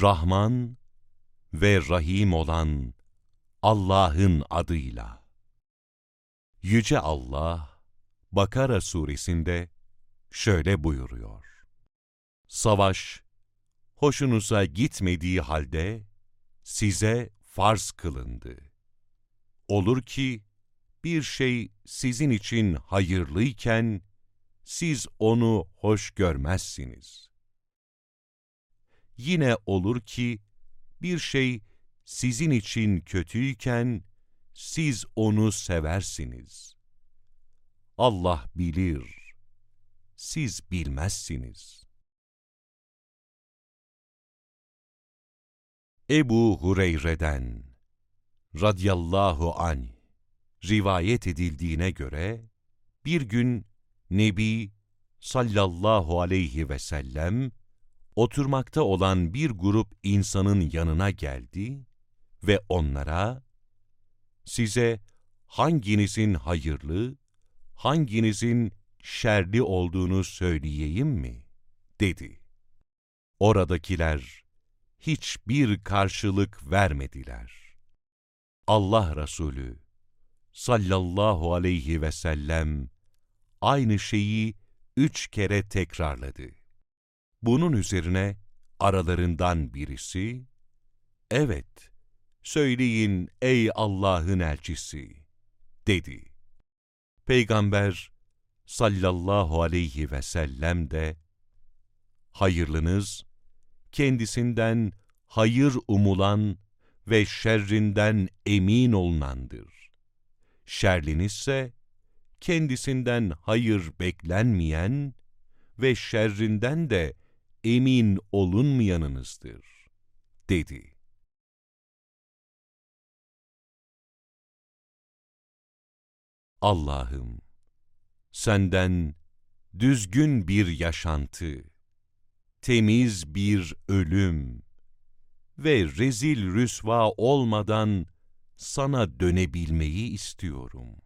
Rahman ve Rahim olan Allah'ın adıyla. Yüce Allah, Bakara suresinde şöyle buyuruyor. Savaş, hoşunuza gitmediği halde size farz kılındı. Olur ki bir şey sizin için hayırlıyken siz onu hoş görmezsiniz. Yine olur ki bir şey sizin için kötüyken siz onu seversiniz. Allah bilir, siz bilmezsiniz. Ebu Hureyre'den radıyallahu anh rivayet edildiğine göre bir gün Nebi sallallahu aleyhi ve sellem oturmakta olan bir grup insanın yanına geldi ve onlara size hanginizin hayırlı, hanginizin şerli olduğunu söyleyeyim mi? dedi. Oradakiler hiçbir karşılık vermediler. Allah Resulü sallallahu aleyhi ve sellem aynı şeyi üç kere tekrarladı. Bunun üzerine aralarından birisi, evet, söyleyin ey Allah'ın elçisi, dedi. Peygamber sallallahu aleyhi ve sellem de, hayırlınız, kendisinden hayır umulan ve şerrinden emin olunandır. Şerlinizse, kendisinden hayır beklenmeyen ve şerrinden de emin olunmayanınızdır, dedi. Allah'ım, senden düzgün bir yaşantı, temiz bir ölüm ve rezil rüsva olmadan sana dönebilmeyi istiyorum.